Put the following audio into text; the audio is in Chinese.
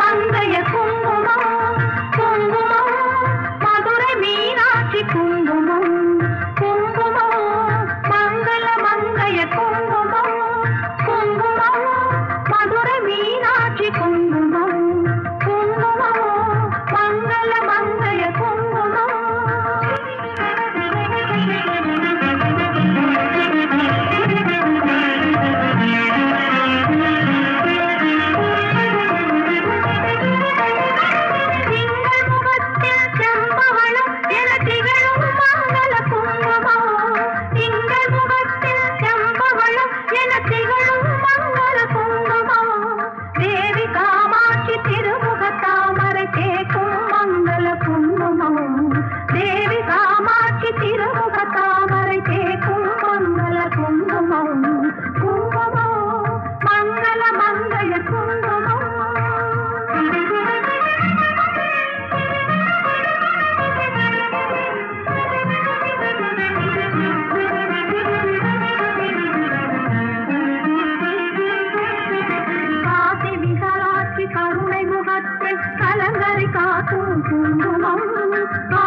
Mangaiya da la